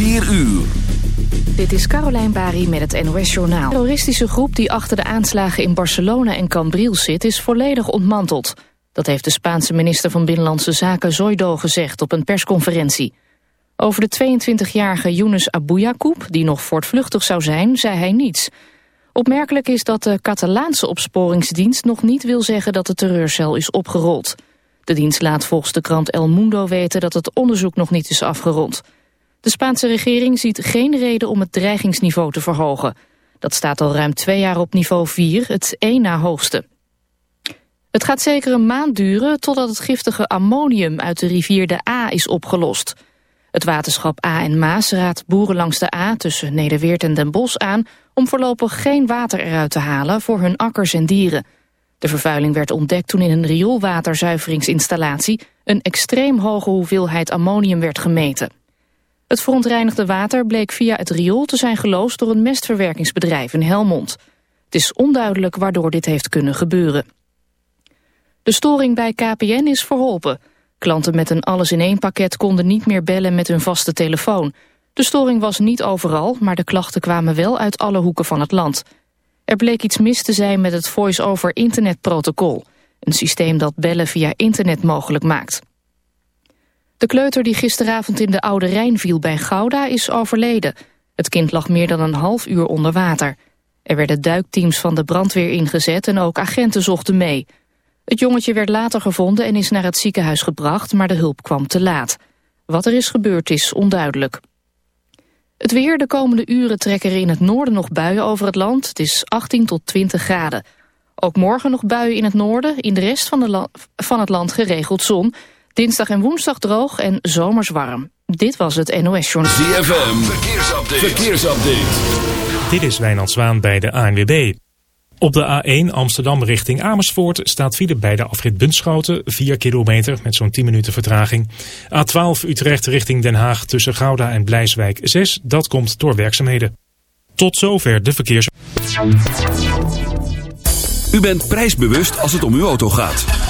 4 uur. Dit is Carolijn Bari met het NOS Journaal. De terroristische groep die achter de aanslagen in Barcelona en Cambrils zit... is volledig ontmanteld. Dat heeft de Spaanse minister van Binnenlandse Zaken Zoido gezegd op een persconferentie. Over de 22-jarige Younes Abouyakoub, die nog voortvluchtig zou zijn, zei hij niets. Opmerkelijk is dat de Catalaanse opsporingsdienst nog niet wil zeggen dat de terreurcel is opgerold. De dienst laat volgens de krant El Mundo weten dat het onderzoek nog niet is afgerond. De Spaanse regering ziet geen reden om het dreigingsniveau te verhogen. Dat staat al ruim twee jaar op niveau 4, het één na hoogste. Het gaat zeker een maand duren totdat het giftige ammonium uit de rivier de A is opgelost. Het waterschap A en Maas raadt boeren langs de A tussen Nederweert en Den Bosch aan om voorlopig geen water eruit te halen voor hun akkers en dieren. De vervuiling werd ontdekt toen in een rioolwaterzuiveringsinstallatie een extreem hoge hoeveelheid ammonium werd gemeten. Het verontreinigde water bleek via het riool te zijn geloosd door een mestverwerkingsbedrijf in Helmond. Het is onduidelijk waardoor dit heeft kunnen gebeuren. De storing bij KPN is verholpen. Klanten met een alles-in-één pakket konden niet meer bellen met hun vaste telefoon. De storing was niet overal, maar de klachten kwamen wel uit alle hoeken van het land. Er bleek iets mis te zijn met het voice-over internetprotocol. Een systeem dat bellen via internet mogelijk maakt. De kleuter die gisteravond in de Oude Rijn viel bij Gouda is overleden. Het kind lag meer dan een half uur onder water. Er werden duikteams van de brandweer ingezet en ook agenten zochten mee. Het jongetje werd later gevonden en is naar het ziekenhuis gebracht, maar de hulp kwam te laat. Wat er is gebeurd is onduidelijk. Het weer, de komende uren trekken er in het noorden nog buien over het land. Het is 18 tot 20 graden. Ook morgen nog buien in het noorden, in de rest van, van het land geregeld zon. Dinsdag en woensdag droog en zomers warm. Dit was het NOS Journal. ZFM, verkeersupdate. verkeersupdate. Dit is Wijnand Zwaan bij de ANWB. Op de A1 Amsterdam richting Amersfoort staat file bij de afrit Bunschoten, 4 kilometer met zo'n 10 minuten vertraging. A12 Utrecht richting Den Haag tussen Gouda en Blijswijk 6, dat komt door werkzaamheden. Tot zover de verkeers... U bent prijsbewust als het om uw auto gaat.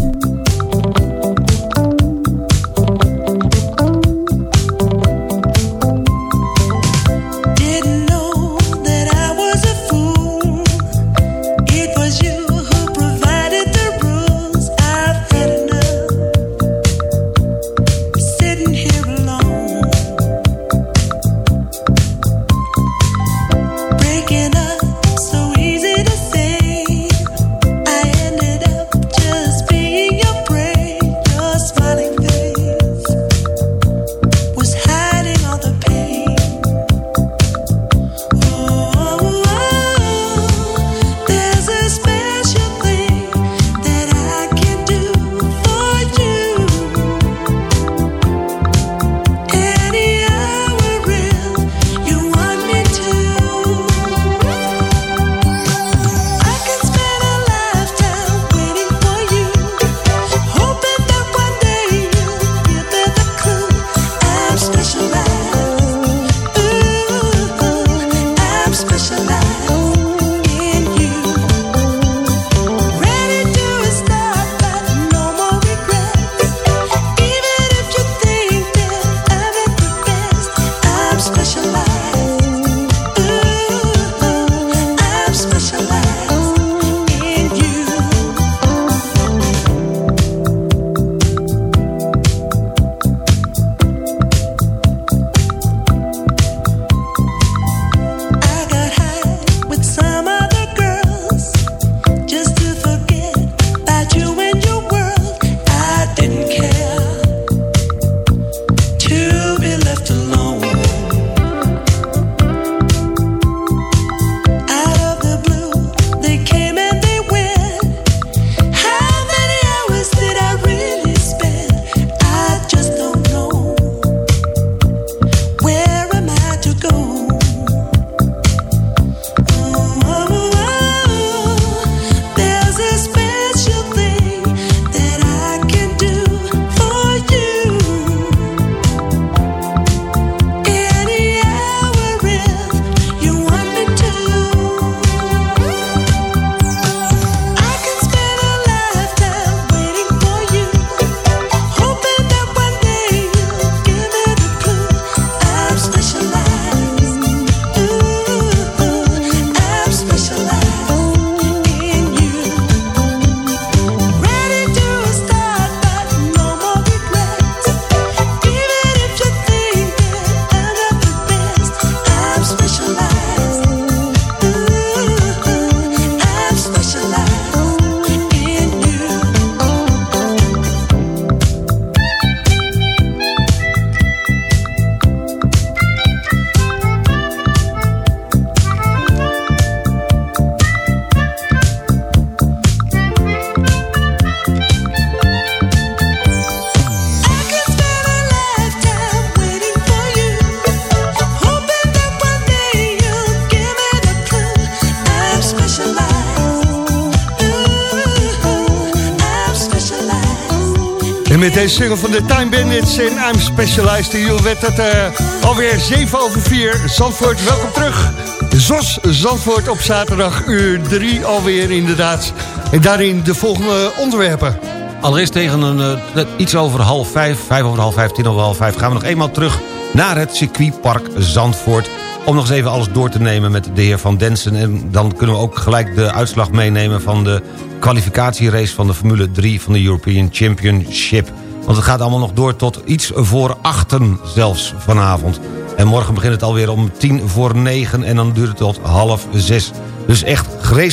Single van de Time Bandits en I'm Specialized in You werd uh, alweer 7 over 4. Zandvoort, welkom terug. Zos Zandvoort op zaterdag uur 3 alweer inderdaad. En daarin de volgende onderwerpen. Allereerst tegen een, uh, iets over half vijf, vijf over half vijf, tien over half vijf... gaan we nog eenmaal terug naar het circuitpark Zandvoort... om nog eens even alles door te nemen met de heer Van Densen. En dan kunnen we ook gelijk de uitslag meenemen van de kwalificatierace... van de Formule 3 van de European Championship. Want het gaat allemaal nog door tot iets voor achten zelfs vanavond. En morgen begint het alweer om tien voor negen en dan duurt het tot half zes. Dus echt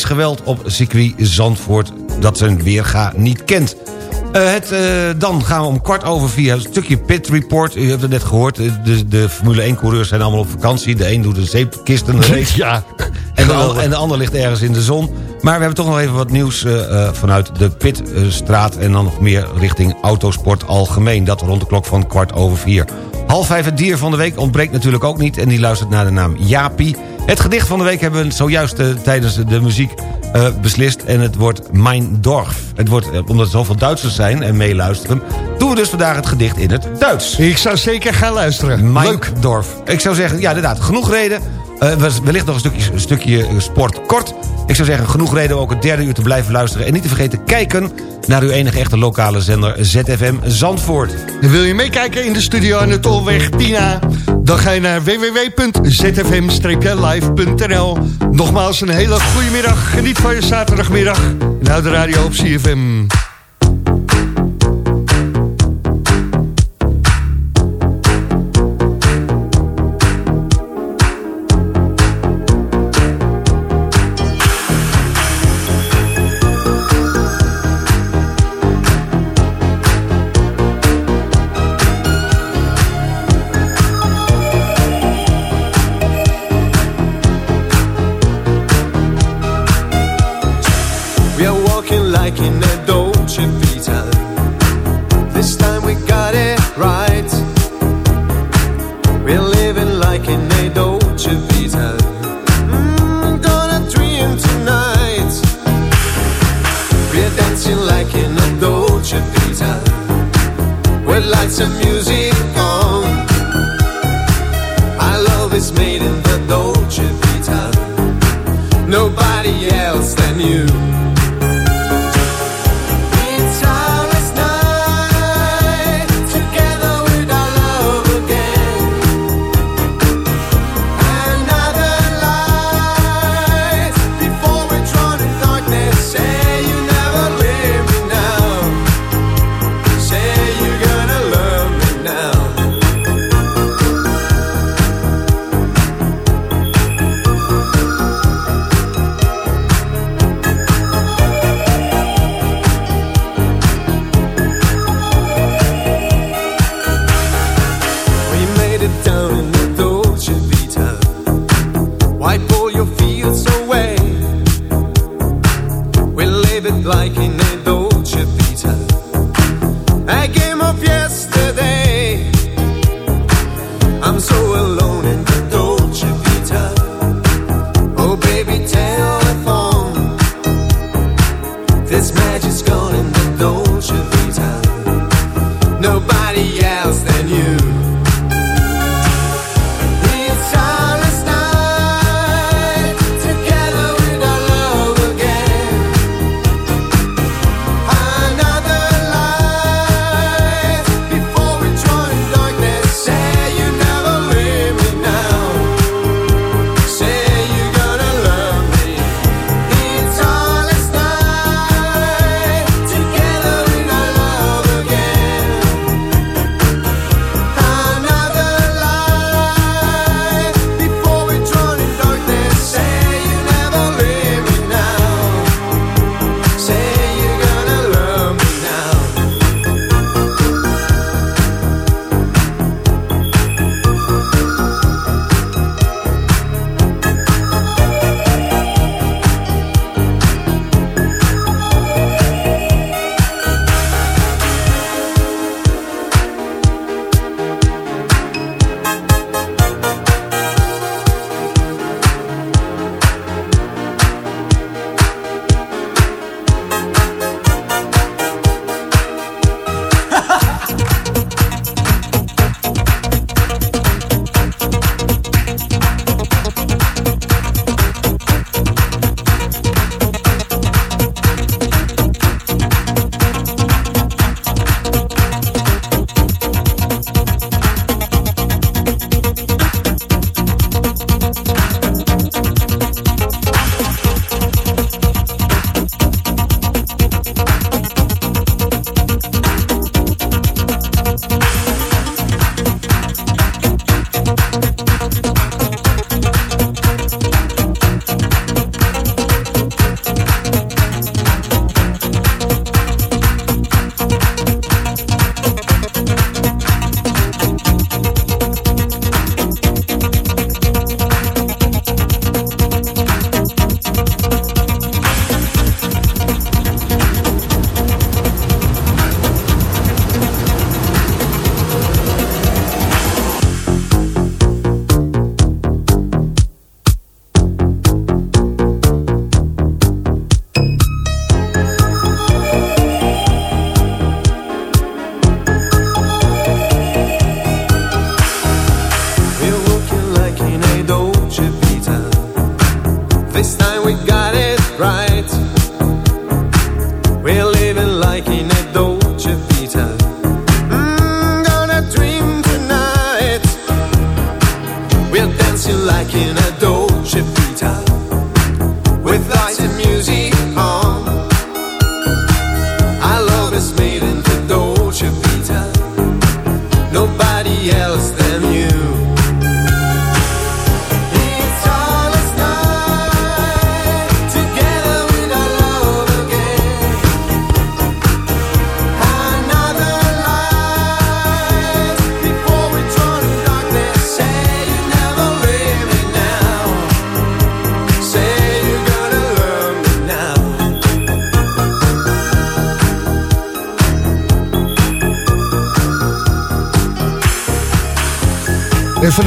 geweld op circuit Zandvoort dat zijn weerga niet kent. Uh, het, uh, dan gaan we om kwart over vier een stukje pit report. U hebt het net gehoord, de, de Formule 1-coureurs zijn allemaal op vakantie. De een doet een zeepkisten race. ja, en de, en de ander ligt ergens in de zon. Maar we hebben toch nog even wat nieuws uh, vanuit de Pitstraat... en dan nog meer richting autosport algemeen. Dat rond de klok van kwart over vier. Half vijf het dier van de week ontbreekt natuurlijk ook niet... en die luistert naar de naam Jaapie. Het gedicht van de week hebben we zojuist uh, tijdens de muziek uh, beslist... en het wordt Mein Dorf. Het wordt, omdat er zoveel Duitsers zijn en meeluisteren... doen we dus vandaag het gedicht in het Duits. Ik zou zeker gaan luisteren. Mein Leuk. Dorf. Ik zou zeggen, ja inderdaad, genoeg reden... Uh, wellicht nog een stukje, een stukje sport kort. Ik zou zeggen, genoeg reden om ook het derde uur te blijven luisteren. En niet te vergeten kijken naar uw enige echte lokale zender ZFM Zandvoort. En wil je meekijken in de studio aan de Tolweg Tina? Dan ga je naar www.zfm-live.nl Nogmaals een hele goede middag. Geniet van je zaterdagmiddag. En houd de radio op CFM. some music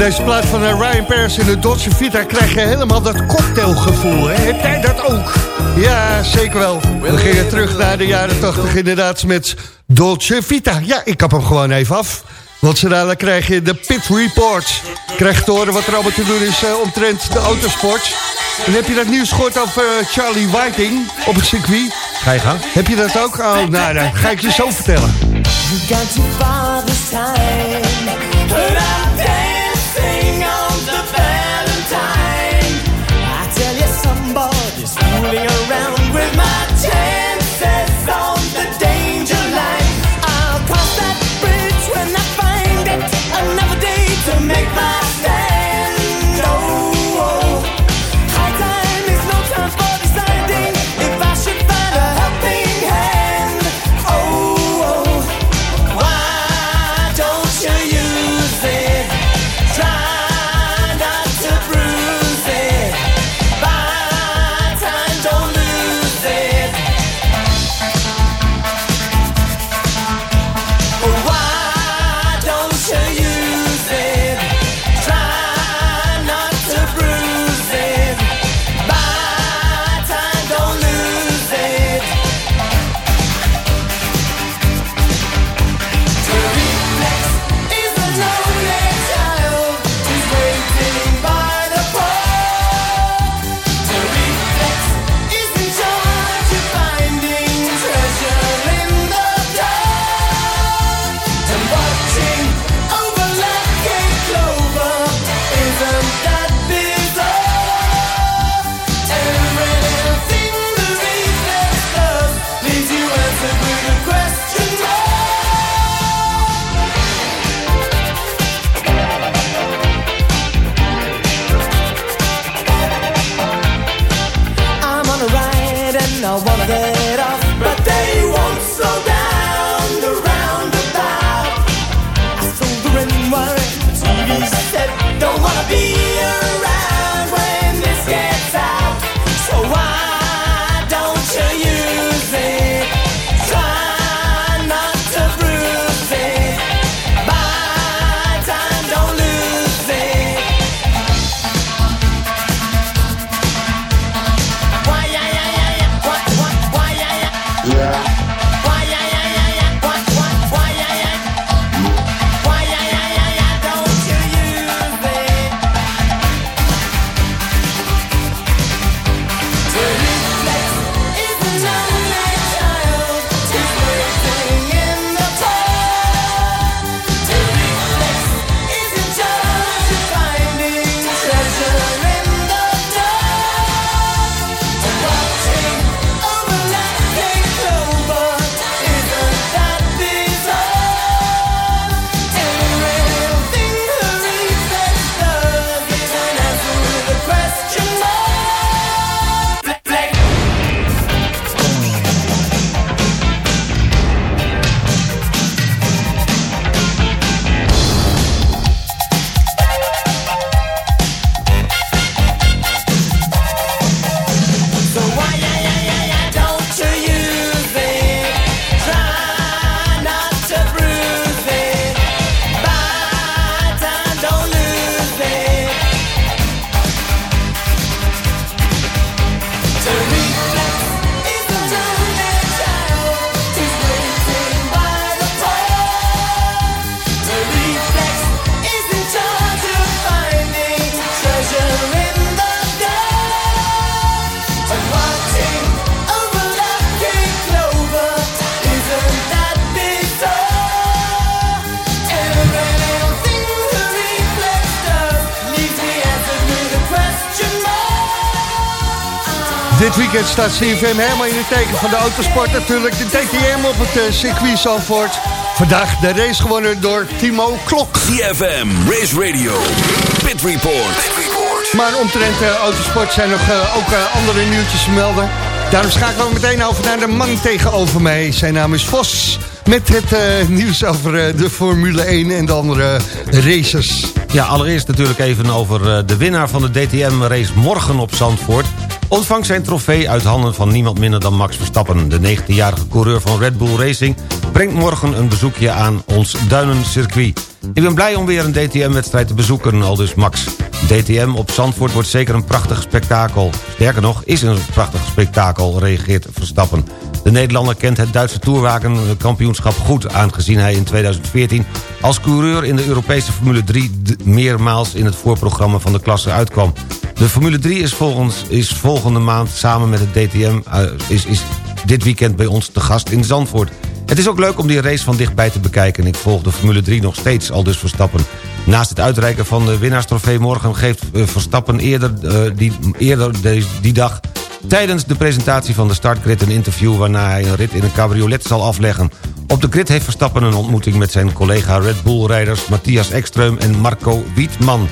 deze plaat van eh, Ryan Paris in de Dolce Vita krijg je helemaal dat cocktailgevoel. Hè? Heb jij dat ook? Ja, zeker wel. We gingen terug naar de jaren 80 inderdaad met Dolce Vita. Ja, ik kap hem gewoon even af. Want zo dadelijk krijg je de Pit Report. Krijg je te horen wat er allemaal te doen is eh, omtrent de autosport. En heb je dat nieuws gehoord over eh, Charlie Whiting op het circuit? Ga je gang. Heb je dat ook? Oh, nou, dan ga ik je zo vertellen. We've gone Dit weekend staat CFM helemaal in het teken van de autosport natuurlijk. De DTM op het eh, circuit Zandvoort. Vandaag de race gewonnen door Timo Klok. CFM, Race Radio, Pit Report. Maar omtrent de autosport zijn nog eh, ook andere nieuwtjes te melden. Daarom schakelen we meteen over naar de man tegenover mij. Zijn naam is Vos. Met het nieuws over de Formule 1 en de andere races. Ja, allereerst natuurlijk even over de winnaar van de DTM-race morgen op Zandvoort. Ontvangt zijn trofee uit handen van niemand minder dan Max Verstappen. De 19-jarige coureur van Red Bull Racing brengt morgen een bezoekje aan ons duinencircuit. Ik ben blij om weer een DTM-wedstrijd te bezoeken, al dus Max. DTM op Zandvoort wordt zeker een prachtig spektakel. Sterker nog, is een prachtig spektakel, reageert Verstappen. De Nederlander kent het Duitse toerwagenkampioenschap goed... aangezien hij in 2014 als coureur in de Europese Formule 3... meermaals in het voorprogramma van de klasse uitkwam. De Formule 3 is, volgens, is volgende maand samen met het DTM... eh, is, is dit weekend bij ons te gast in Zandvoort. Het is ook leuk om die race van dichtbij te bekijken. Ik volg de Formule 3 nog steeds, al dus Verstappen. Naast het uitreiken van de winnaarstrofee morgen... geeft eh, Verstappen eerder, eh, die, eerder deze- die dag tijdens de presentatie van de startgrid een interview... waarna hij een rit in een cabriolet zal afleggen. Op de grid heeft Verstappen een ontmoeting met zijn collega Red Bull-rijders... Matthias Ekström en Marco Wietman.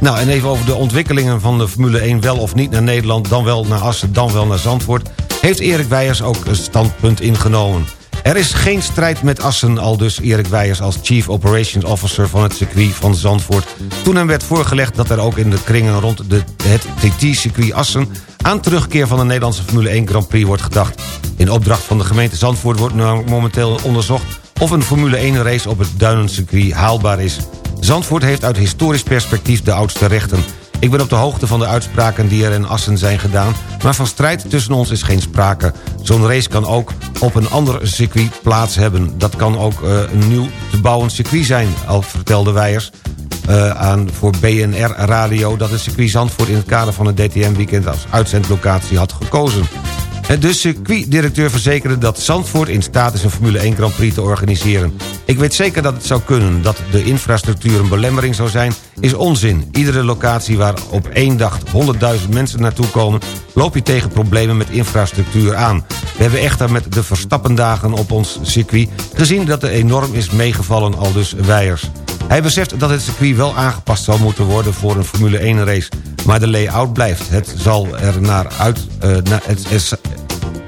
Nou, en even over de ontwikkelingen van de Formule 1... wel of niet naar Nederland, dan wel naar Assen, dan wel naar Zandvoort... heeft Erik Weijers ook een standpunt ingenomen. Er is geen strijd met Assen, al dus Erik Weijers als Chief Operations Officer van het circuit van Zandvoort. Toen hem werd voorgelegd dat er ook in de kringen rond de, het TT-circuit Assen... aan terugkeer van de Nederlandse Formule 1 Grand Prix wordt gedacht. In opdracht van de gemeente Zandvoort wordt nu momenteel onderzocht... of een Formule 1 race op het Duinencircuit haalbaar is. Zandvoort heeft uit historisch perspectief de oudste rechten. Ik ben op de hoogte van de uitspraken die er in Assen zijn gedaan... maar van strijd tussen ons is geen sprake. Zo'n race kan ook op een ander circuit plaats hebben. Dat kan ook eh, een nieuw te bouwen circuit zijn, al vertelde Weijers... eh, aan voor BNR Radio dat het circuit Zandvoort... in het kader van het DTM-weekend als uitzendlocatie had gekozen. De circuitdirecteur verzekerde dat Zandvoort in staat is een Formule 1 Grand Prix te organiseren. Ik weet zeker dat het zou kunnen. Dat de infrastructuur een belemmering zou zijn, is onzin. Iedere locatie waar op één dag 100.000 mensen naartoe komen... loop je tegen problemen met infrastructuur aan. We hebben echter met de Verstappendagen op ons circuit... gezien dat er enorm is meegevallen al dus Weijers. Hij beseft dat het circuit wel aangepast zal moeten worden voor een Formule 1 race. Maar de layout blijft. Het zal er naar uit... eh, het, is-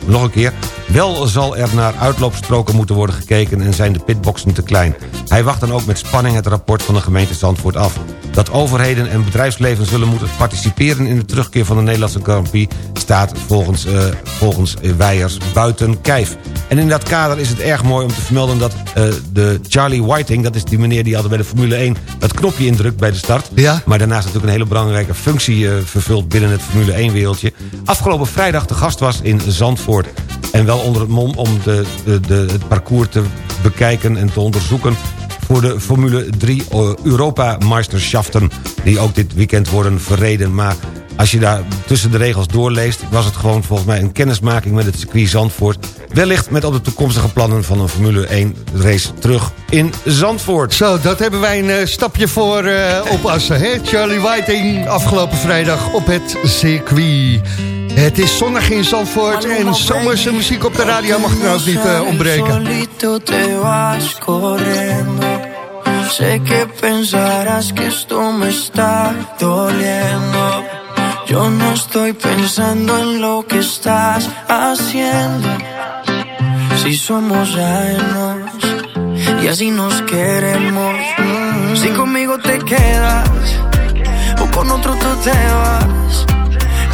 nog een keer. Wel zal er naar uitloopstroken moeten worden gekeken... en zijn de pitboxen te klein. Hij wacht dan ook met spanning het rapport van de gemeente Zandvoort af. Dat overheden en bedrijfsleven zullen moeten participeren... in de terugkeer van de Nederlandse Grand staat volgens, eh, volgens Weijers buiten kijf. En in dat kader is het erg mooi om te vermelden... dat eh, de Charlie Whiting, dat is die meneer die altijd bij de Formule 1... dat knopje indrukt bij de start... Ja. maar daarnaast natuurlijk een hele belangrijke functie eh, vervult... binnen het Formule 1-wereldje... afgelopen vrijdag de gast was in Zandvoort. En wel onder het mom om de, de, de, het parcours te bekijken en te onderzoeken... voor de Formule 3 Europa-meisterschaften... die ook dit weekend worden verreden. Maar als je daar tussen de regels doorleest... was het gewoon volgens mij een kennismaking met het circuit Zandvoort... wellicht met op de toekomstige plannen van een Formule 1-race terug in Zandvoort. Zo, dat hebben wij een eh, stapje voor eh, op Assen. Charlie Whiting afgelopen vrijdag op het circuit. Het is zonnig in Zandvoort en zomerse muziek op de radio mag ook niet eh, ontbreken. Sé que pensarás que esto me está doliendo. Yo no estoy pensando en lo que estás haciendo. Si somos ajenos y así nos queremos. Si conmigo te quedas o con otro tú te vas.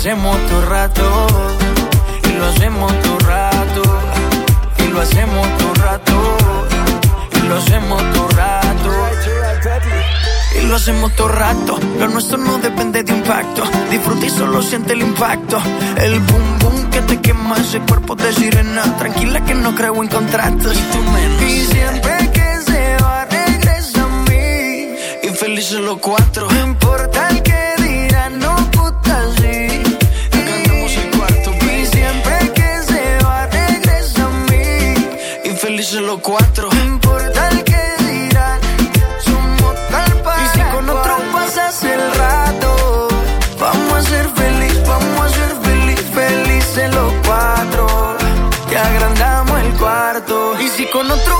hacemos todo rato. Y lo hacemos todo rato. Y lo hacemos todo rato. Y lo hacemos todo rato. Y lo hacemos todo rato. Lo nuestro no depende de impacto. Disfruta y solo siente el impacto. El boom boom que te quema ese cuerpo de sirena. Tranquila que no creo en contratos. Y tú menos. Y siempre que se va, regresa a mí. Y felices los cuatro. No importa los cuatro. No importa el que dirán, somos tal para Y si con otro pasas el rato, vamos a ser feliz, vamos a ser feliz, felices los cuatro. Te agrandamos el cuarto. Y si con otro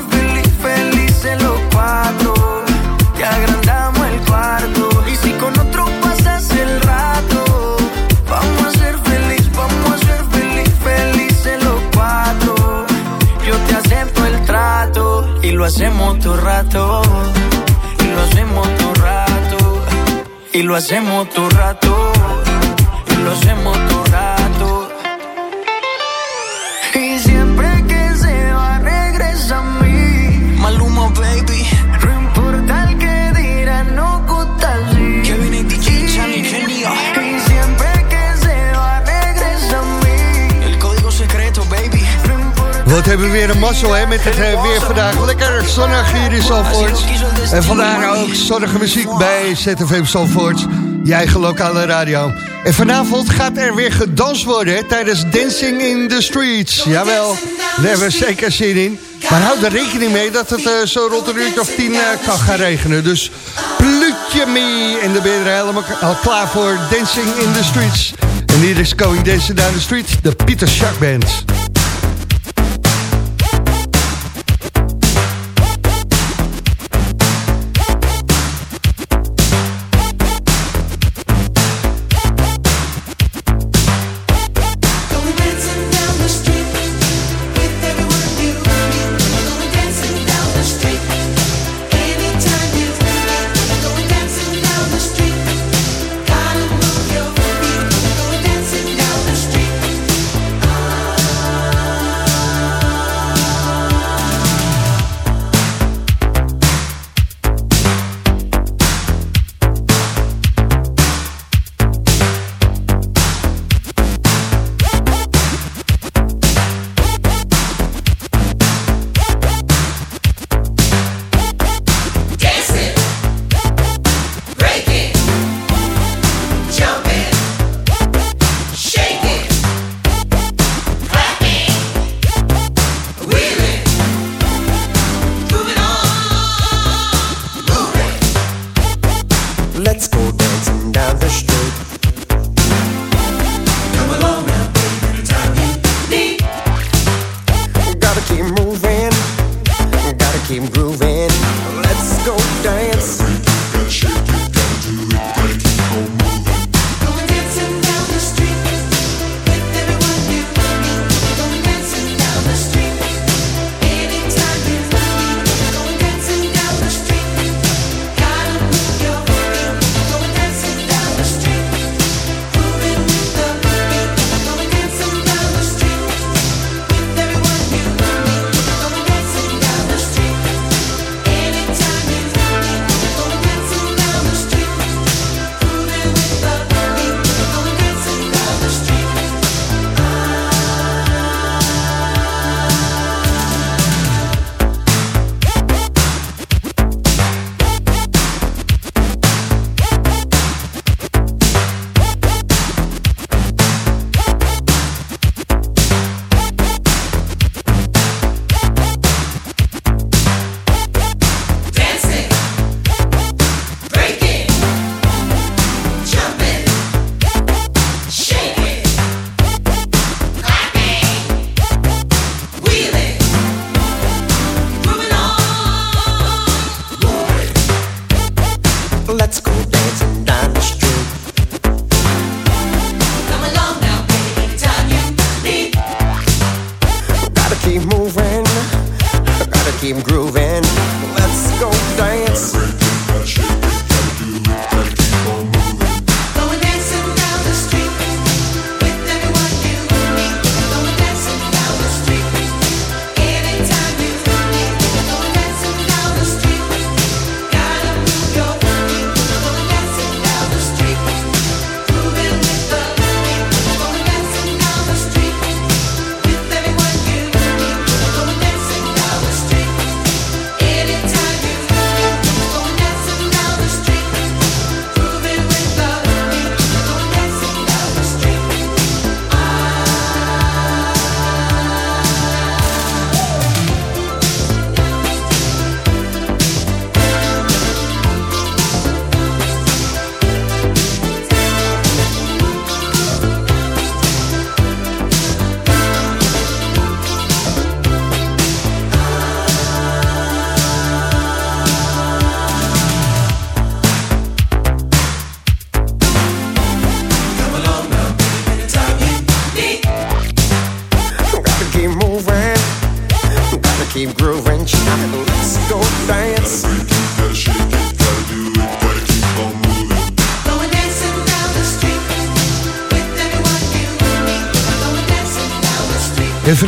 lo hacemos todo rato. Y lo hacemos todo rato. Y lo hacemos todo rato. Hebben we weer een mazzel hè, met het eh, weer vandaag. Lekker zonnig hier in Zandvoort. En vandaar ook zonnige muziek bij ZFM Zandvoort. Je eigen lokale radio. En vanavond gaat er weer gedanst worden tijdens Dancing in the Streets. Jawel, daar hebben we zeker zin in. Maar houd er rekening mee dat het eh, zo rond een uurtje of tien eh, kan gaan regenen. Dus plukje mee. En dan ben je er helemaal al klaar voor Dancing in the Streets. En hier is Going Dancing Down the Street, de Peter Shark Band.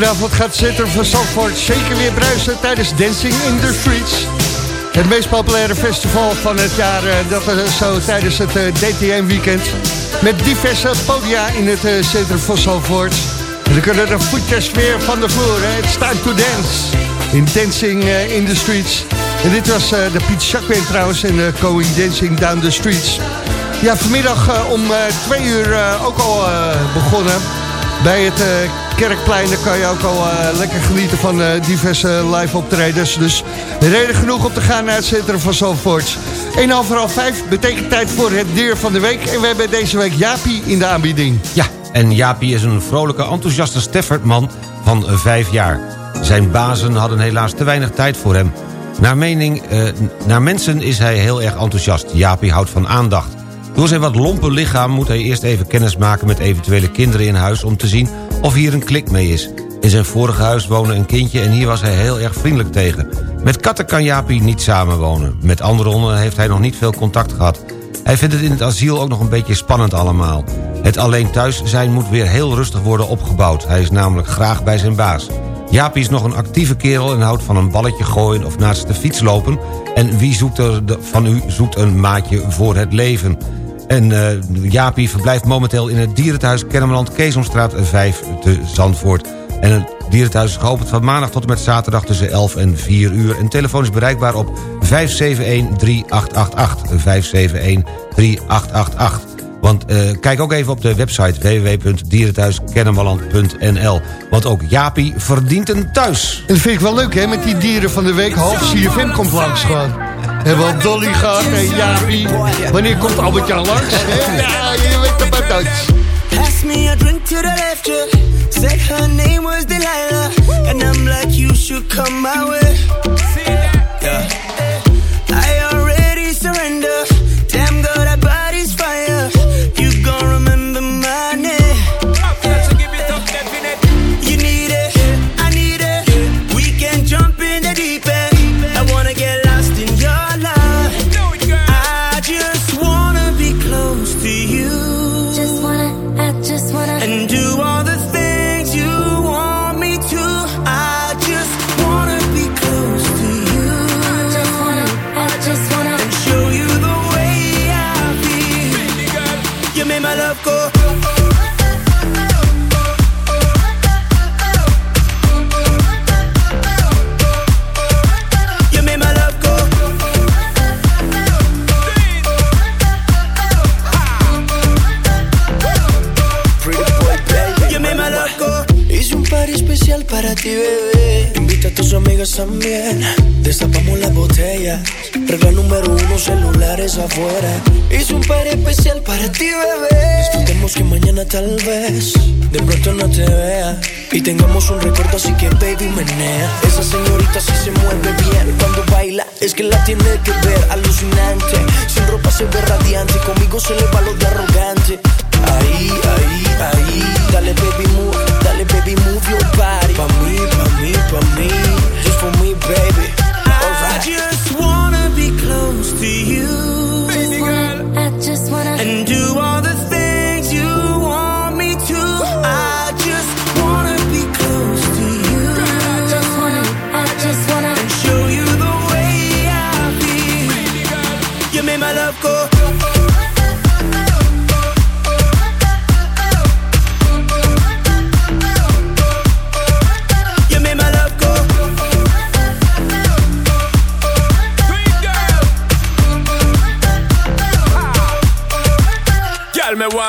Vanavond gaat het centrum van Zandvoort zeker weer bruisen tijdens Dancing in the Streets. Het meest populaire festival van het jaar, eh, dat is zo tijdens het eh, DTM-weekend. Met diverse podia in het eh, centrum van Zandvoort. En dan kunnen de voetjes weer van de vloer. hè. It's time to dance. In Dancing eh, in the Streets. En dit was eh, de Piet Jacquin trouwens uh, Going Dancing Down the Streets. Ja, vanmiddag eh, om eh, twee uur eh, ook al eh, begonnen. Bij het eh, Kerkplein daar kan je ook al eh, lekker genieten van eh, diverse live optredens. Dus reden genoeg om te gaan naar het centrum van Zandvoort. 1 half half 5 betekent tijd voor het dier van de week. En we hebben deze week Jaapie in de aanbieding. Ja, en Jaapie is een vrolijke, enthousiaste Steffertman van eh, vijf jaar. Zijn bazen hadden helaas te weinig tijd voor hem. Naar, mening, eh, naar mensen is hij heel erg enthousiast. Jaapie houdt van aandacht. Door zijn wat lompe lichaam moet hij eerst even kennis maken met eventuele kinderen in huis... om te zien of hier een klik mee is. In zijn vorige huis woonde een kindje en hier was hij heel erg vriendelijk tegen. Met katten kan Jaapie niet samenwonen. Met andere honden heeft hij nog niet veel contact gehad. Hij vindt het in het asiel ook nog een beetje spannend allemaal. Het alleen thuis zijn moet weer heel rustig worden opgebouwd. Hij is namelijk graag bij zijn baas. Jaapie is nog een actieve kerel en houdt van een balletje gooien of naast de fiets lopen. En wie zoekt er van u zoekt een maatje voor het leven? En Jaapie verblijft momenteel in het dierenthuis Kennemerland Keesomstraat 5 te Zandvoort. En het dierenthuis is geopend van maandag tot en met zaterdag tussen 11 en 4 uur. En telefoon is bereikbaar op 571-3888. 571-3888. Want eh, kijk ook even op de website www.dierenthuiskennemerland.nl. Want ook Jaapie verdient een thuis. En dat vind ik wel leuk, hè? Met die dieren van de week. Half CFM komt langs gewoon. Hebben we al Dolly gehad en Jaapie. Wanneer komt Albert-Jan langs? Ja, je weet het maar uit. Pass me a drink to the left, yeah. Said her name was Delilah. And I'm like, you should come my way. Yeah. I también. Destapamos las botellas. Regla número uno, celulares afuera. Hice un party especial para ti, bebé. Disfrutemos que mañana tal vez de pronto no te vea. Y tengamos un recuerdo, así que baby menea. Esa señorita sí se mueve bien cuando baila. Es que la tiene que ver alucinante. Sin ropa se ve radiante. Conmigo se le va lo de arrogante. Ahí, ahí, ahí. Dale baby move, dale baby move your body. Pa' mí, pa' mí, pa' mí. For me, baby. I just wanna be close to you.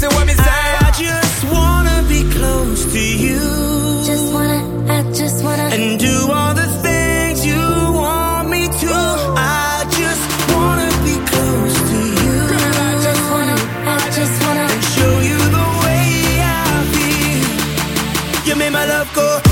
listen what me say. I, just wanna be close to you. Just wanna, I just wanna. And do all the things you want me to. I just wanna be close to you. Girl, I just wanna, I just wanna. And show you the way I feel. You made my love go.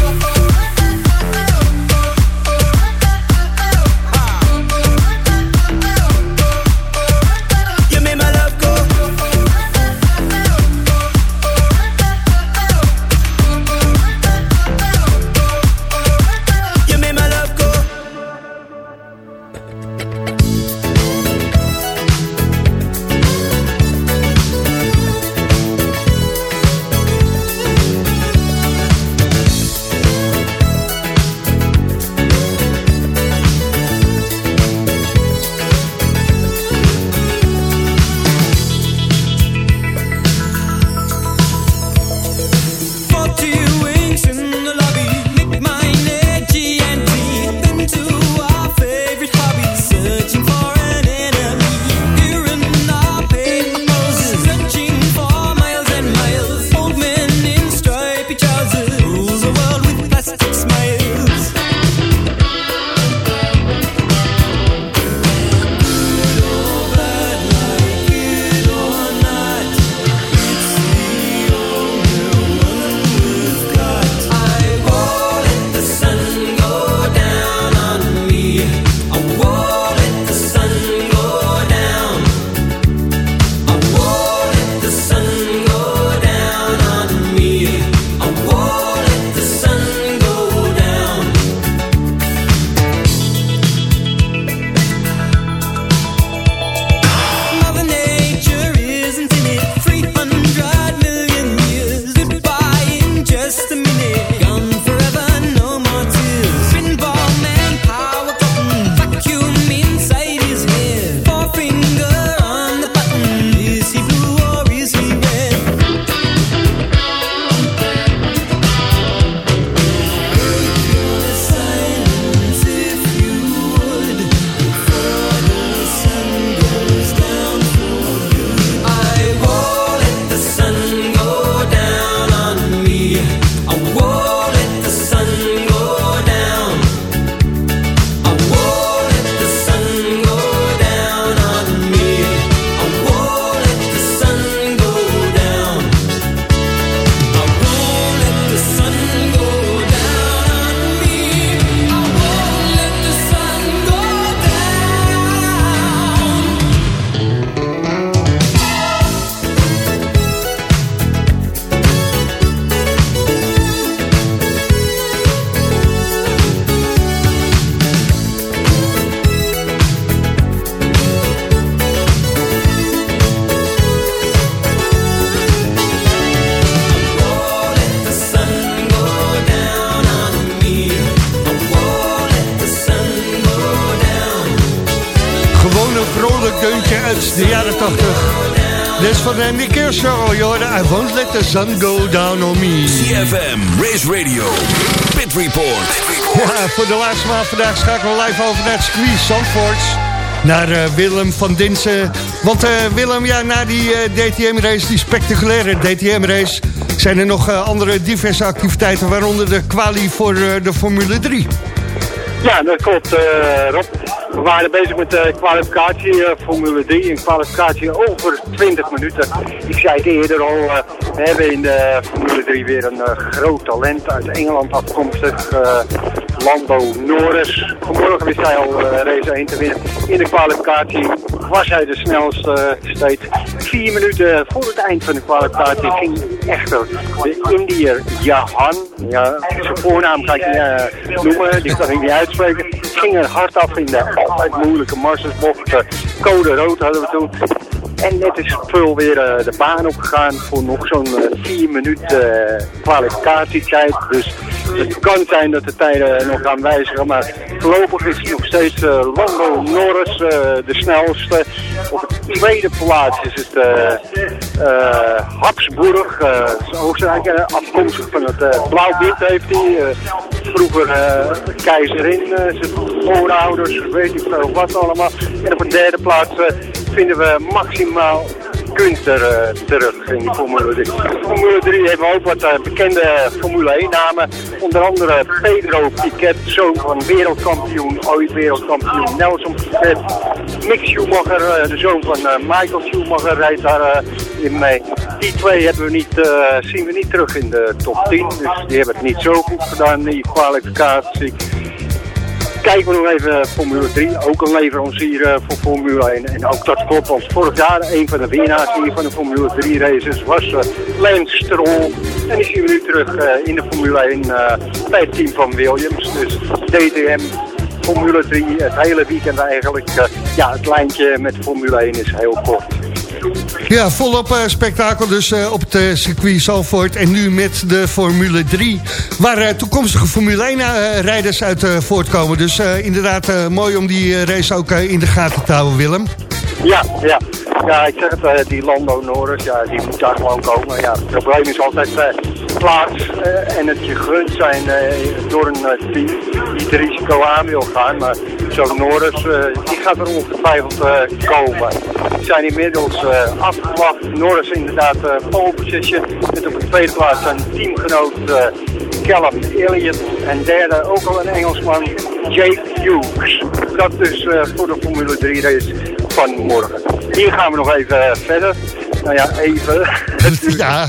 The sun go down on me. CFM, Race Radio, Pit Report. Ja, voor de laatste maand vandaag schakelen we live over naar het circuit Zandvoorts. Naar eh, Willem van Dinsen. Want eh, Willem, ja, na die eh, DTM-race, die spectaculaire DTM-race... zijn er nog andere diverse activiteiten, waaronder de kwalie voor de Formule 3. Ja, dat klopt, eh, Rob. Waren bezig met de kwalificatie eh, Formule 3. Een kwalificatie over 20 minuten. Ik zei het eerder al, eh, we hebben in de Formule 3 weer een eh, groot talent uit Engeland afkomstig. Lando Norris. Vanmorgen wist hij al eh, race 1 te winnen. In de kwalificatie was hij de snelste eh, steeds. Vier minuten voor het eind van de kwalificatie ging echter de Indiër Jahan. Ja, zijn voornaam ga ik niet eh, noemen, die kan ik niet uitspreken. Ging er hard af in de altijd moeilijke marsensbocht. Eh, code rood hadden we toen. En net is Vul weer de baan opgegaan voor nog zo'n eh, vier minuten kwalificatietijd. Dus het kan zijn dat de tijden nog gaan wijzigen. Maar voorlopig is nog steeds eh, Lando Norris eh, de snelste. Op de tweede plaats is het eh, Habsburg. Oostenrijk, afkomstig van het blauw-wit heeft hij. vroeger keizerin, zijn voorouders, weet ik veel wat allemaal. En op de derde plaats vinden we maximaal Kunter eh, terug in Formule 3. Formule 3 hebben we ook wat eh, bekende Formule 1 namen. Onder andere Pedro Piquet, zoon van wereldkampioen, ooit wereldkampioen Nelson Piquet. Mick Schumacher, eh, de zoon van eh, Michael Schumacher, rijdt daar eh, in mee. Die twee hebben we niet, eh, zien we niet terug in de top 10. Dus die hebben het niet zo goed gedaan, die kwalificatie kijken we nog even Formule 3. Ook een leverancier eh, voor Formule 1. En ook dat klopt, want vorig jaar een van de winnaars hier van de Formule 3 races was uh, Lance Stroll. En die zien we nu terug eh, in de Formule 1 eh, bij het team van Williams. Dus DTM, Formule 3, het hele weekend eigenlijk. eh, ja, het lijntje met Formule 1 is heel kort. Ja, volop eh, spektakel dus eh, op het eh, circuit Zalvoort. En nu met de Formule 3, waar toekomstige Formule 1-rijders uit voortkomen. Dus inderdaad mooi om die race ook in de gaten te houden, Willem. Ja, ja. Ja, ik zeg het, die Lando Norris, ja, die moet daar gewoon komen. Ja, het probleem is altijd plaats en het je zijn eh, door een team die het risico aan wil gaan. Maar zo'n Norris, eh, die gaat er ongetwijfeld eh, komen. We zijn inmiddels eh afgewacht. Norris inderdaad pole position. Met op de tweede plaats zijn teamgenoot Callum Elliott. En derde ook al een Engelsman, Jake Hughes. Dat dus voor de Formule 3 race van morgen. Hier gaan we nog even verder. Nou ja, even. Ja.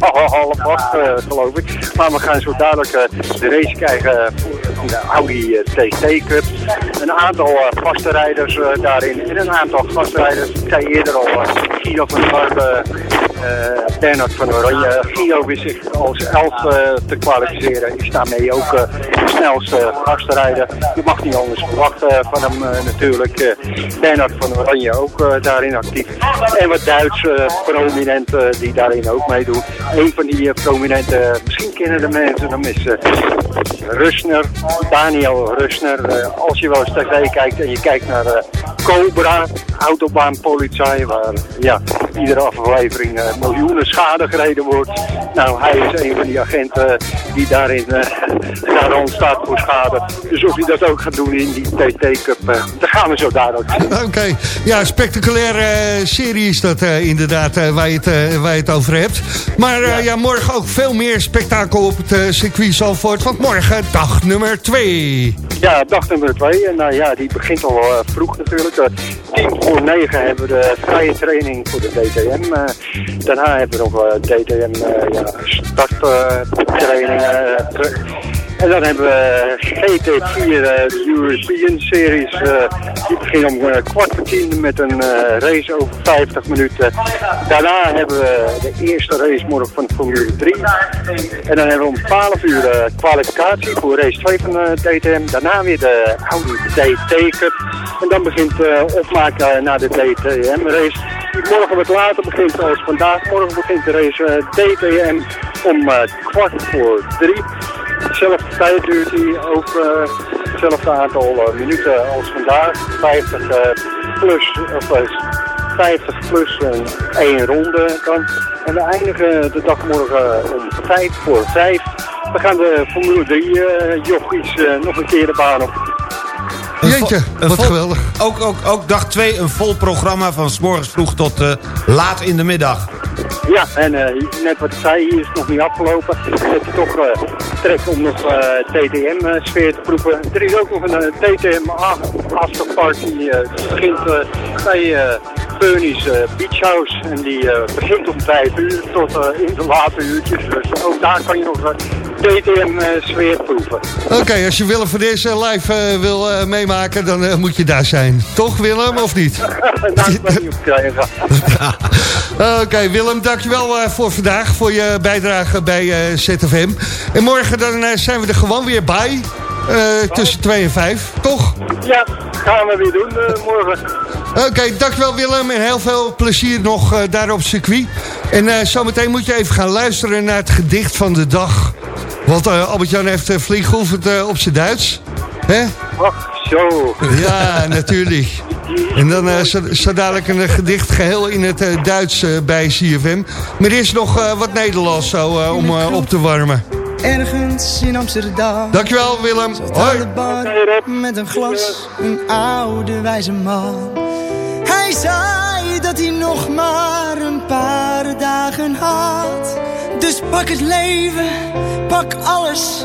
eh, half acht, eh, geloof ik. Maar we gaan zo dadelijk eh, de race krijgen voor de Audi eh, TT Cup. Een aantal eh, vaste rijders eh, daarin en een aantal gastrijders. Ik zei eerder al, eh, Guido van der Eh, Bernard van Oranje. Guido wist zich als elfde te kwalificeren. Is daarmee ook eh, de snelste gastrijder. Je mag niet anders verwachten van hem eh, natuurlijk. Eh, Bernard van Oranje ook eh, daarin actief. En wat Duitse prominenten die daarin ook meedoen. Een van die eh, prominenten, misschien kennen de mensen hem, is eh, Rusner, Daniel Rusner. Eh, als je wel eens tv kijkt en je kijkt naar eh, Cobra, autobaanpolitie, waar ja, iedere aflevering eh, miljoenen schade gereden wordt. Nou, hij is een van die agenten die daarin daar ontstaat voor schade. Dus of hij dat ook gaat doen in die TT-cup, daar gaan we zo dadelijk. Oké, ja, spectaculaire serie is dat inderdaad waar, je het, waar je het over hebt. Maar eh, ja. morgen ook veel meer spektakel op het circuit Zalvoort. Want morgen dag nummer 2. Ja, dag nummer twee. En nou ja, die begint al eh, vroeg natuurlijk. Eh, tien voor negen hebben we de vrije training voor de DTM. eh. daarna hebben we nog eh, DTM eh, ja, starttrainingen. En dan hebben we GT4 eh, European Series. eh, die begint om eh, kwart voor tien met een race over 50 minuten. Daarna hebben we de eerste race morgen van Formule 3. En dan hebben we om 12 uur de kwalificatie voor race 2 van de DTM. Daarna weer de Audi DT Cup. En dan begint opmaken naar de DTM race. Morgen wat later begint als vandaag. Morgen begint de race DTM om kwart voor drie. Zelfde tijd duurt die ook eh, hetzelfde aantal eh, minuten als vandaag. 50 eh, plus, of eh, 50 plus een ronde dan. En we eindigen de dag morgen om 5 voor 5. We gaan de Formule 3 eh jochies nog een keer de baan op. Jeetje, wat vol- geweldig. Ook, ook, ook dag 2 een vol programma van s morgens vroeg tot eh, laat in de middag. Ja, en eh, net wat ik zei, hier is het nog niet afgelopen. Ik heb je toch eh trek om nog eh, TTM-sfeer te proeven. Er is ook nog een TTM afterparty. eh die begint bij eh eh, Beach House. En die eh, begint om 5 uur tot eh, in de late uurtjes. Dus ook daar kan je nog eh, TTM-sfeer proeven. Oké, als je Willem van deze live wil eh, meemaken, dan eh, moet je daar zijn. Toch Willem, of niet? nou, ik. Oké, Willem, dankjewel eh, voor vandaag, voor je bijdrage bij eh, ZFM. En morgen dan zijn we er gewoon weer bij, tussen 2 en 5, toch? Ja, gaan we weer doen morgen. Oké, dankjewel Willem en heel veel plezier nog daar op circuit. En zometeen moet je even gaan luisteren naar het gedicht van de dag. Want Albert-Jan heeft uh, flink geoefend op zijn Duits. Hè? Ach, zo. Ja, natuurlijk. En dan eh, zo, zo dadelijk een eh, gedicht geheel in het eh, Duits bij CFM. Maar eerst nog eh, wat Nederlands zo eh, om eh, op te warmen. Ergens in Amsterdam. Dankjewel Willem. Hoi. aan de bar met een glas, een oude wijze man. Hij zei dat hij nog maar een paar dagen had. Dus pak het leven, pak alles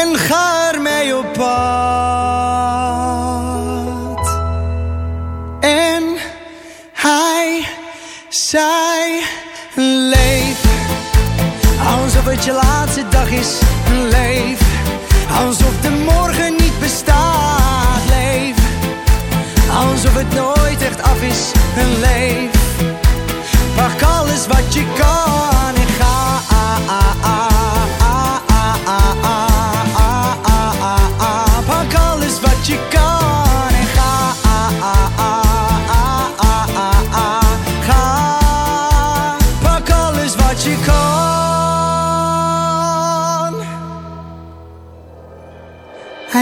en ga ermee op pad. En hij zei, leef Alsof het je laatste dag is, leef Alsof de morgen niet bestaat, leef Alsof het nooit echt af is, leef Pak alles wat je kan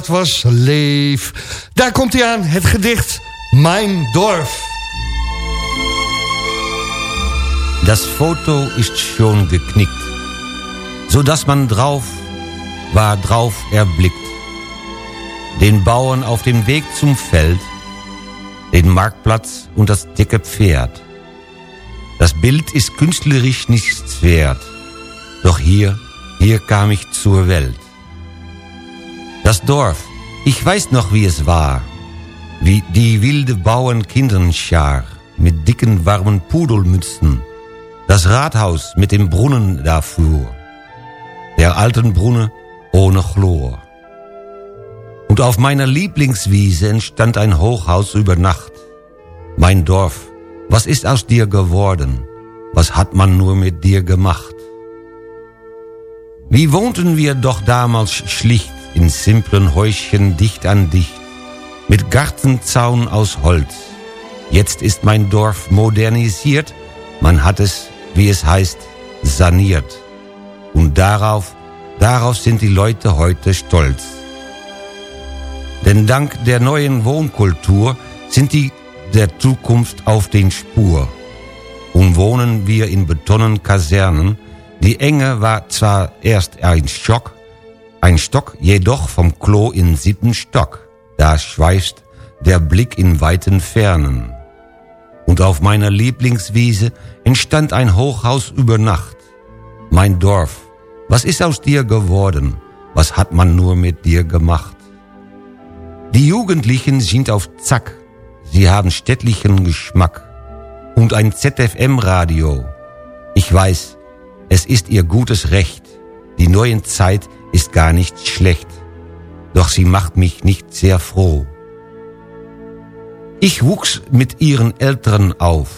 dat was Leef. Daar komt hij aan, het gedicht Mijn Dorf. Das Foto ist schon geknickt, so dass man drauf war drauf erblickt. Den Bauern auf dem Weg zum Feld, den Marktplatz und das dicke Pferd. Das Bild ist künstlerisch nichts wert, doch hier, hier kam ich zur Welt. Das Dorf, ich weiß noch wie es war, wie die wilde Bauernkindernschar mit dicken warmen Pudelmützen, das Rathaus mit dem Brunnen da fuhr, der alten Brunne ohne Chlor. Und auf meiner Lieblingswiese entstand ein Hochhaus über Nacht. Mein Dorf, was ist aus dir geworden? Was hat man nur mit dir gemacht? Wie wohnten wir doch damals schlicht in simplen Häuschen dicht an dicht, mit Gartenzaun aus Holz. Jetzt ist mein Dorf modernisiert, man hat es, wie es heißt, saniert. Und darauf, darauf sind die Leute heute stolz. Denn dank der neuen Wohnkultur sind die der Zukunft auf den Spur. Und wohnen wir in betonnen Kasernen, die Enge war zwar erst ein Schock, ein Stock jedoch vom Klo in siebten Stock, da schweift der Blick in weiten Fernen. Und auf meiner Lieblingswiese entstand ein Hochhaus über Nacht. Mein Dorf, was ist aus dir geworden? Was hat man nur mit dir gemacht? Die Jugendlichen sind auf Zack, sie haben städtlichen Geschmack. Und ein ZFM-Radio. Ich weiß, es ist ihr gutes Recht. Die neue Zeit ist gar nicht schlecht. Doch sie macht mich nicht sehr froh. Ich wuchs mit ihren Eltern auf.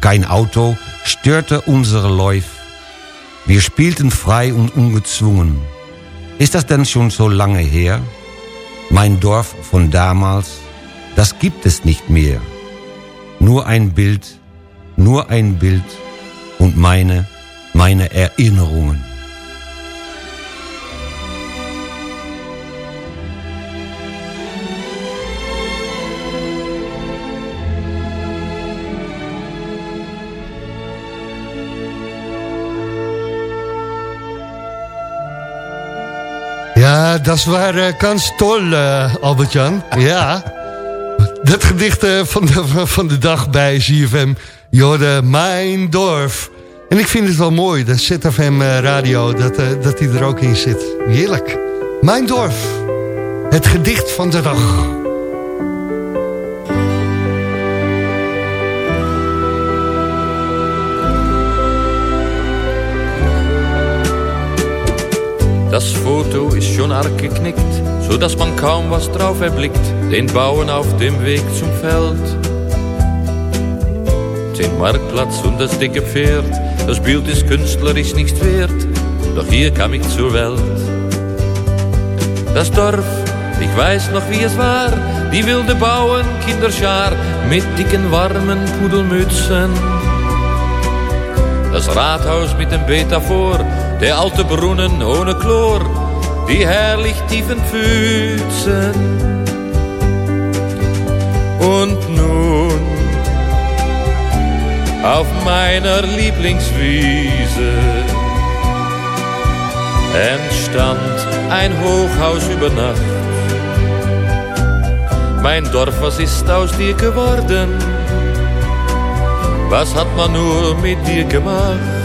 Kein Auto störte unsere Läuf. Wir spielten frei und ungezwungen. Ist das denn schon so lange her? Mein Dorf von damals, das gibt es nicht mehr. Nur ein Bild, nur ein Bild und meine, meine Erinnerungen. Ja, dat was uh, kans tol, uh, Albert-Jan. Ja. Dat gedicht uh, van, de, van de dag bij ZFM. Jorde Mijn Dorf. En ik vind het wel mooi, de ZFM radio, dat, dat die er ook in zit. Heerlijk. Mijn Dorf. Het gedicht van de dag. Das Foto ist schon arg geknickt, so dass man kaum was drauf erblickt. Den Bauern auf dem Weg zum Feld. Den Marktplatz und das dicke Pferd, das Bild ist künstlerisch nicht wert, doch hier kam ich zur Welt. Das Dorf, ich weiß noch wie es war, die wilde Bauern, Kinderschar mit dicken warmen Pudelmützen. Das Rathaus mit dem davor, der alte Brunnen ohne Chlor, die herrlich tiefen Pfützen. Und nun auf meiner Lieblingswiese entstand ein Hochhaus über Nacht. Mein Dorf, was ist aus dir geworden? Was hat man nur mit dir gemacht?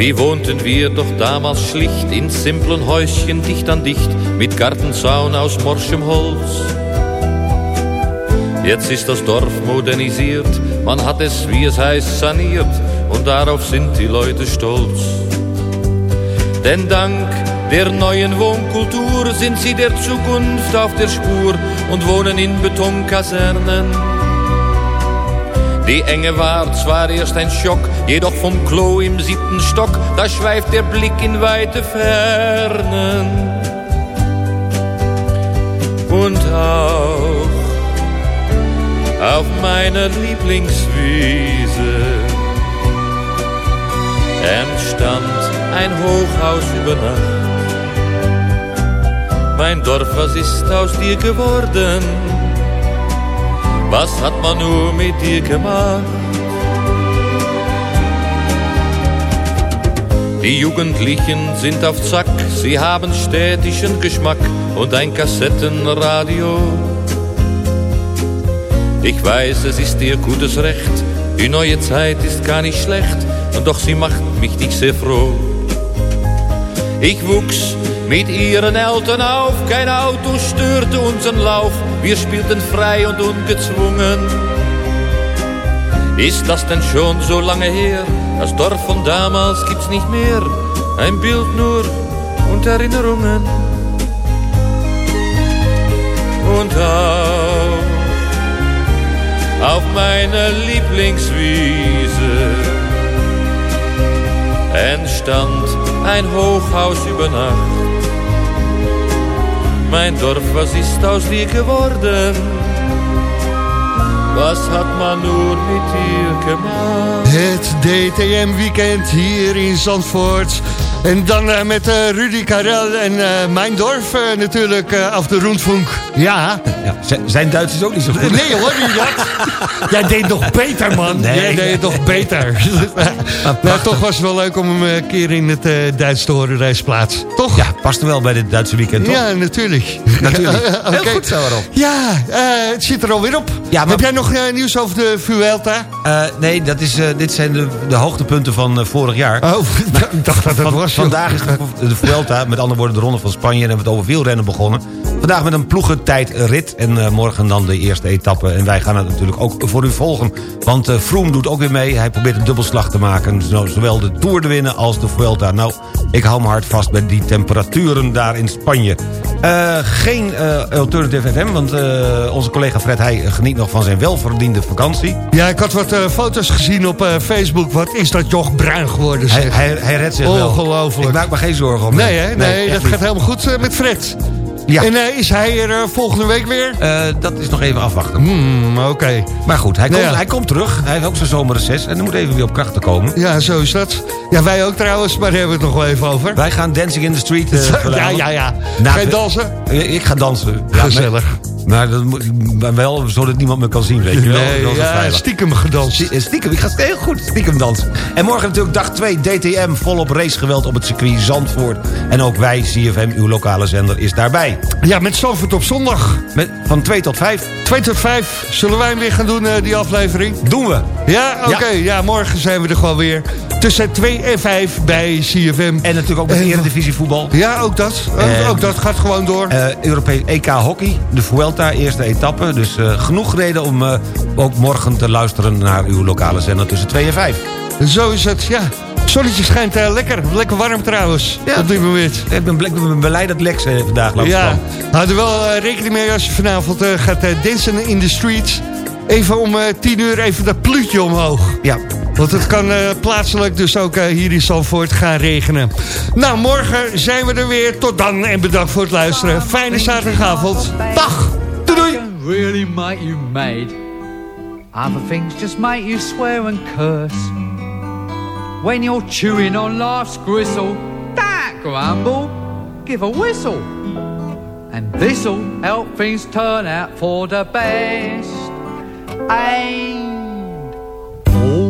Wie wohnten wir doch damals schlicht in simplen Häuschen dicht an dicht mit Gartenzaun aus morschem Holz. Jetzt ist das Dorf modernisiert, man hat es, wie es heißt, saniert und darauf sind die Leute stolz. Denn dank der neuen Wohnkultur sind sie der Zukunft auf der Spur und wohnen in Betonkasernen. Die Enge war zwar erst ein Schock, jedoch vom Klo im siebten Stock, da schweift der Blick in weite Fernen. Und auch auf meiner Lieblingswiese entstand ein Hochhaus über Nacht. Mein Dorf, was ist aus dir geworden? Was hat man nur mit dir gemacht? Die Jugendlichen sind auf Zack, sie haben städtischen Geschmack und ein Kassettenradio. Ich weiß, es ist ihr gutes Recht, die neue Zeit ist gar nicht schlecht, und doch sie macht mich nicht sehr froh. Ich wuchs mit ihren Eltern auf, kein Auto störte unseren Lauf, wir spielten frei und ungezwungen. Ist das denn schon so lange her? Das Dorf von damals gibt's nicht mehr, ein Bild nur und Erinnerungen. Und auch auf meiner Lieblingswiese entstand ein Hochhaus über Nacht. Mein Dorf, was ist aus dir geworden? Was hat man nur mit dir gemacht? Het DTM-weekend hier in Zandvoort. En dan eh, met eh, Rudy Karel en eh, natuurlijk af de Rundfunk. Ja. Ja, zijn Duits is ook niet zo goed. Nee hoor, niet dat. Jij deed nog beter, man. Nee. Jij deed het nog beter. maar toch was het wel leuk om hem een keer in het Duits te horen, deze plaats. Toch? Ja, past wel bij dit Duitse weekend, toch? Ja, natuurlijk. Natuurlijk. Heel goed zo, Rob. Ja, het zit er alweer op. Ja, maar- Heb jij nog nieuws over de Vuelta? Nee, dat is, dit zijn de, de hoogtepunten van vorig jaar. Oh, ik dacht dat het was. Vandaag is de, de Vuelta, met andere woorden de Ronde van Spanje... en hebben we het over wielrennen begonnen. Vandaag met een ploegentijdrit en eh, morgen dan de eerste etappe. En wij gaan het natuurlijk ook voor u volgen. Want eh Froome doet ook weer mee. Hij probeert een dubbelslag te maken. Zo- Zowel de Tour te winnen als de Vuelta. Nou, ik hou me hard vast bij die temperaturen daar in Spanje. Eh, geen Alternative FM, want onze collega Fred Heij geniet nog van zijn welverdiende vakantie. Ja, ik had wat foto's gezien op Facebook. Wat is dat joch bruin geworden, Hij, hij, hij redt zich wel. Ongelooflijk. Ik maak me geen zorgen om Nee, hè? Nee, dat niet. gaat helemaal goed eh, met Fred. Ja. En eh, is hij er eh, volgende week weer? Dat is nog even afwachten. Hmm, oké. Maar goed, hij, Nou komt, ja. hij komt terug. Hij heeft ook zijn zomerreces. En dan moet even weer op krachten komen. Ja, zo is dat. Ja, wij ook trouwens, maar daar hebben we het nog wel even over. Wij gaan Dancing in the Street ja, ja, ja. Na- Ga je dansen? Ik ga dansen. Gezellig. Maar, maar wel zodat niemand me kan zien, weet je wel. Nee, Dat ja, stiekem gedanst. Eh, Stiekem, ik ga heel goed stiekem dansen. En morgen natuurlijk dag 2 DTM, volop racegeweld op het circuit Zandvoort. En ook wij, CFM, uw lokale zender, is daarbij. Ja, met Zandvoort op zondag. Met, van 2 tot 5 2 tot 5. Zullen wij hem weer gaan doen, eh, die aflevering? doen we. Ja, oké. Ja. morgen zijn we er gewoon weer. Tussen 2 en 5 bij CFM. En natuurlijk ook met Eh, Eredivisie voetbal. Ja, ook dat. Ook, ook dat gaat gewoon door. Eh Europees EK Hockey, de Vuelta, eerste etappe. Dus eh, genoeg reden om eh, ook morgen te luisteren naar uw lokale zender tussen 2 en 5. Zo is het, ja. Zonnetje schijnt lekker. Lekker warm trouwens. Ja. Op dit moment. Ik ben, ik ben blij dat Lex vandaag langs Ja, kwam. hou er wel rekening mee als je vanavond gaat dansen in de streets. Even om eh 10 uur even dat pluutje omhoog. Ja. Want het kan eh, plaatselijk dus ook eh, hier in Zandvoort gaan regenen. Nou, morgen zijn we er weer. Tot dan en bedankt voor het luisteren. Fijne zaterdagavond. Dag. Doei doei. really make you mad. Other things just make you swear and curse. When you're chewing on life's gristle, don't grumble, give a whistle. And this'll help things turn out for the best. And